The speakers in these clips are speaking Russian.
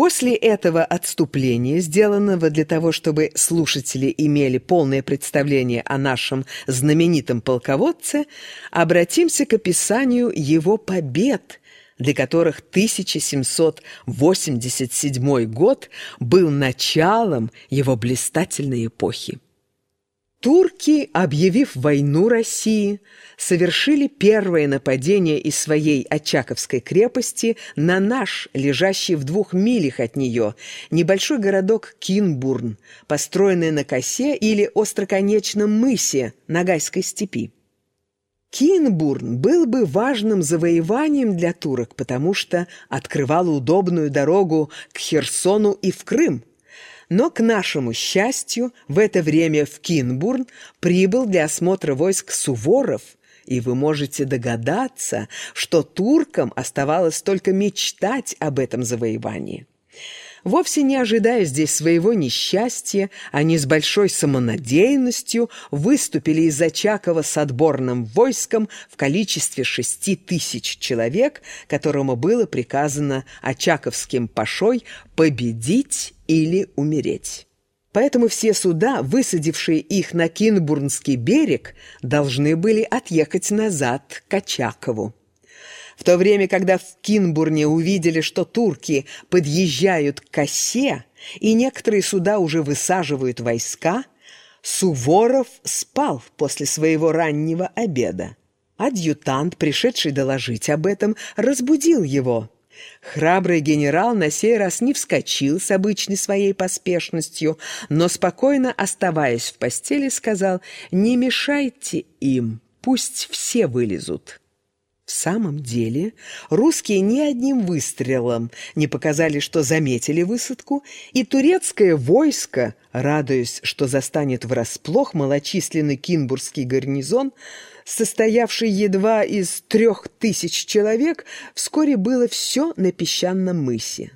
После этого отступления, сделанного для того, чтобы слушатели имели полное представление о нашем знаменитом полководце, обратимся к описанию его побед, для которых 1787 год был началом его блистательной эпохи. Турки, объявив войну России, совершили первое нападение из своей Очаковской крепости на наш, лежащий в двух милях от нее, небольшой городок Кинбурн, построенный на косе или остроконечном мысе Ногайской степи. Кинбурн был бы важным завоеванием для турок, потому что открывал удобную дорогу к Херсону и в Крым, но, к нашему счастью, в это время в Кинбурн прибыл для осмотра войск Суворов, и вы можете догадаться, что туркам оставалось только мечтать об этом завоевании. Вовсе не ожидая здесь своего несчастья, они с большой самонадеянностью выступили из Очакова с отборным войском в количестве шести тысяч человек, которому было приказано Очаковским пашой победить или умереть. Поэтому все суда, высадившие их на Кинбурнский берег, должны были отъехать назад к Очакову. В то время, когда в Кинбурне увидели, что турки подъезжают к косе, и некоторые суда уже высаживают войска, Суворов спал после своего раннего обеда. Адъютант, пришедший доложить об этом, разбудил его. Храбрый генерал на сей раз не вскочил с обычной своей поспешностью, но, спокойно оставаясь в постели, сказал «Не мешайте им, пусть все вылезут». В самом деле, русские ни одним выстрелом не показали, что заметили высадку, и турецкое войско, радуясь, что застанет врасплох малочисленный кинбургский гарнизон, состоявший едва из трех тысяч человек, вскоре было все на песчаном мысе.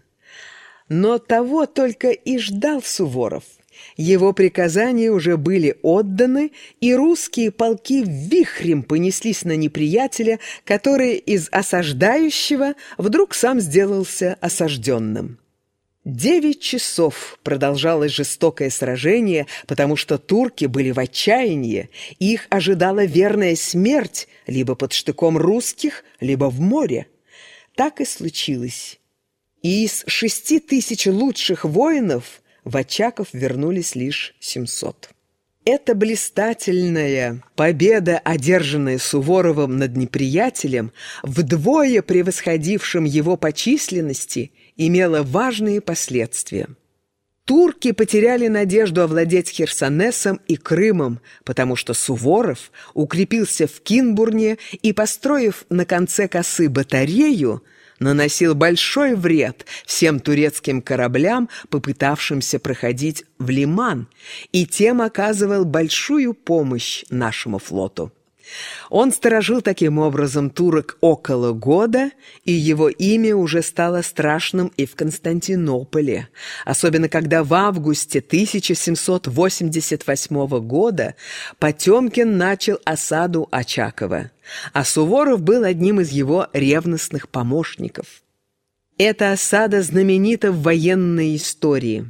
Но того только и ждал Суворов – его приказания уже были отданы, и русские полки вихрем понеслись на неприятеля, который из осаждающего вдруг сам сделался осажденным. Девять часов продолжалось жестокое сражение, потому что турки были в отчаянии, их ожидала верная смерть либо под штыком русских, либо в море. Так и случилось. И из шести тысяч лучших воинов – в Очаков вернулись лишь 700. Эта блистательная победа, одержанная Суворовым над неприятелем, вдвое превосходившим его по численности, имела важные последствия. Турки потеряли надежду овладеть Херсонесом и Крымом, потому что Суворов укрепился в Кинбурне и, построив на конце косы батарею, наносил большой вред всем турецким кораблям, попытавшимся проходить в Лиман, и тем оказывал большую помощь нашему флоту. Он сторожил таким образом турок около года, и его имя уже стало страшным и в Константинополе, особенно когда в августе 1788 года Потемкин начал осаду Очакова, а Суворов был одним из его ревностных помощников. Эта осада знаменита в военной истории.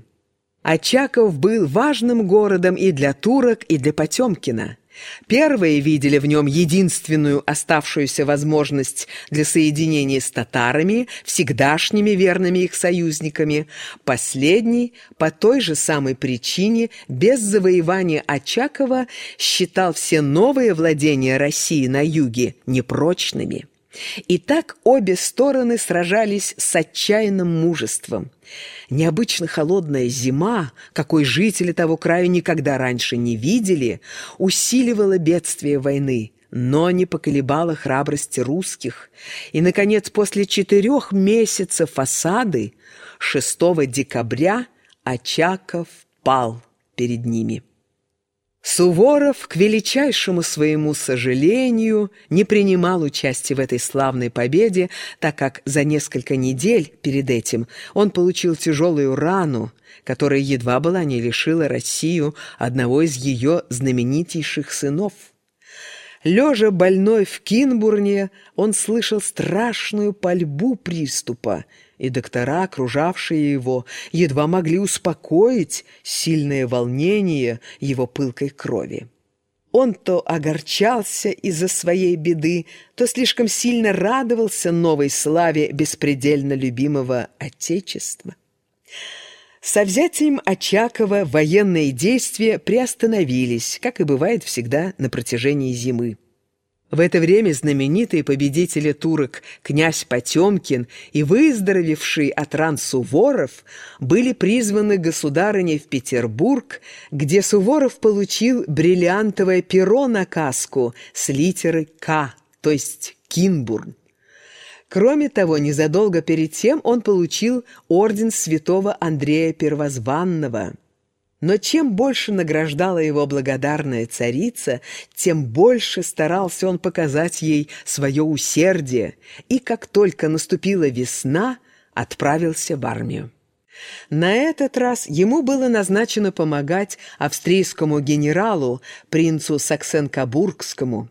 Очаков был важным городом и для турок, и для Потемкина – Первые видели в нем единственную оставшуюся возможность для соединения с татарами, всегдашними верными их союзниками. Последний, по той же самой причине, без завоевания Очакова, считал все новые владения России на юге непрочными. И так обе стороны сражались с отчаянным мужеством. Необычно холодная зима, какой жители того края никогда раньше не видели, усиливала бедствие войны, но не поколебала храбрости русских. И, наконец, после четырех месяцев осады, 6 декабря, Очаков пал перед ними. Суворов, к величайшему своему сожалению, не принимал участия в этой славной победе, так как за несколько недель перед этим он получил тяжелую рану, которая едва была не лишила Россию одного из ее знаменитейших сынов. Лежа больной в Кинбурне, он слышал страшную пальбу приступа, и доктора, окружавшие его, едва могли успокоить сильное волнение его пылкой крови. Он то огорчался из-за своей беды, то слишком сильно радовался новой славе беспредельно любимого Отечества. Со взятием Очакова военные действия приостановились, как и бывает всегда на протяжении зимы. В это время знаменитые победители турок князь Потемкин и выздоровевший от ран Суворов были призваны государыней в Петербург, где Суворов получил бриллиантовое перо на каску с литерой «К», то есть «Кинбурн». Кроме того, незадолго перед тем он получил орден святого Андрея Первозванного. Но чем больше награждала его благодарная царица, тем больше старался он показать ей свое усердие, и как только наступила весна, отправился в армию. На этот раз ему было назначено помогать австрийскому генералу, принцу Саксен-Кабургскому.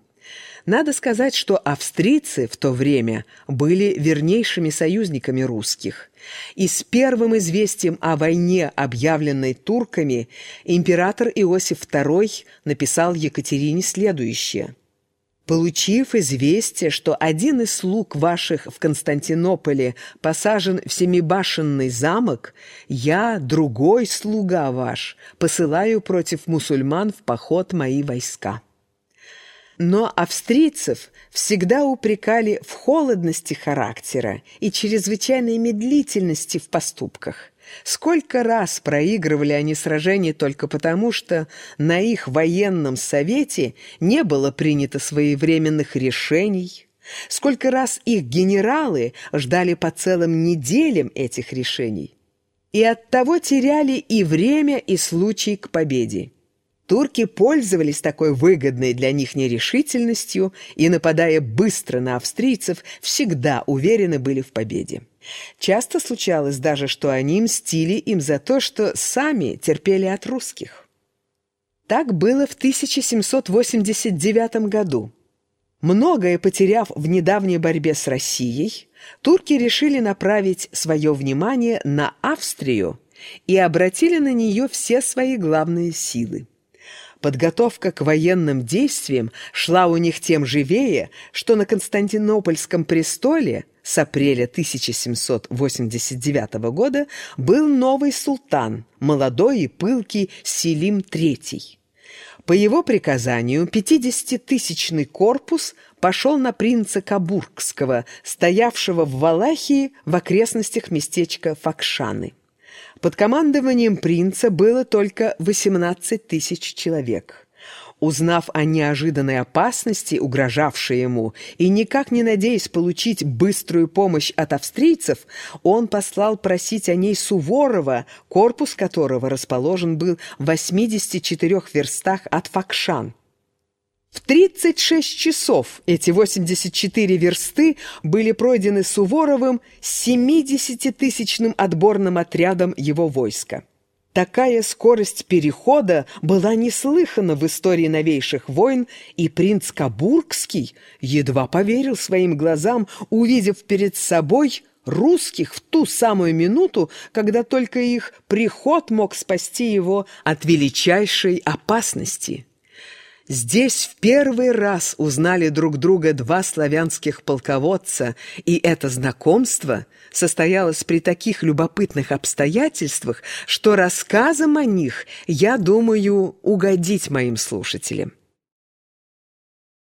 Надо сказать, что австрийцы в то время были вернейшими союзниками русских. И с первым известием о войне, объявленной турками, император Иосиф II написал Екатерине следующее. «Получив известие, что один из слуг ваших в Константинополе посажен в семибашенный замок, я, другой слуга ваш, посылаю против мусульман в поход мои войска». Но австрийцев всегда упрекали в холодности характера и чрезвычайной медлительности в поступках. Сколько раз проигрывали они сражения только потому, что на их военном совете не было принято своевременных решений. Сколько раз их генералы ждали по целым неделям этих решений. И оттого теряли и время, и случай к победе. Турки пользовались такой выгодной для них нерешительностью и, нападая быстро на австрийцев, всегда уверены были в победе. Часто случалось даже, что они мстили им за то, что сами терпели от русских. Так было в 1789 году. Многое потеряв в недавней борьбе с Россией, турки решили направить свое внимание на Австрию и обратили на нее все свои главные силы. Подготовка к военным действиям шла у них тем живее, что на Константинопольском престоле с апреля 1789 года был новый султан, молодой и пылкий Селим III. По его приказанию 50-тысячный корпус пошел на принца Кабургского, стоявшего в Валахии в окрестностях местечка Факшаны. Под командованием принца было только 18 тысяч человек. Узнав о неожиданной опасности, угрожавшей ему, и никак не надеясь получить быструю помощь от австрийцев, он послал просить о ней Суворова, корпус которого расположен был в 84 верстах от Факшан. В 36 часов эти 84 версты были пройдены Суворовым 70-тысячным отборным отрядом его войска. Такая скорость перехода была неслыхана в истории новейших войн, и принц Кабургский едва поверил своим глазам, увидев перед собой русских в ту самую минуту, когда только их приход мог спасти его от величайшей опасности. Здесь в первый раз узнали друг друга два славянских полководца, и это знакомство состоялось при таких любопытных обстоятельствах, что рассказом о них я думаю угодить моим слушателям.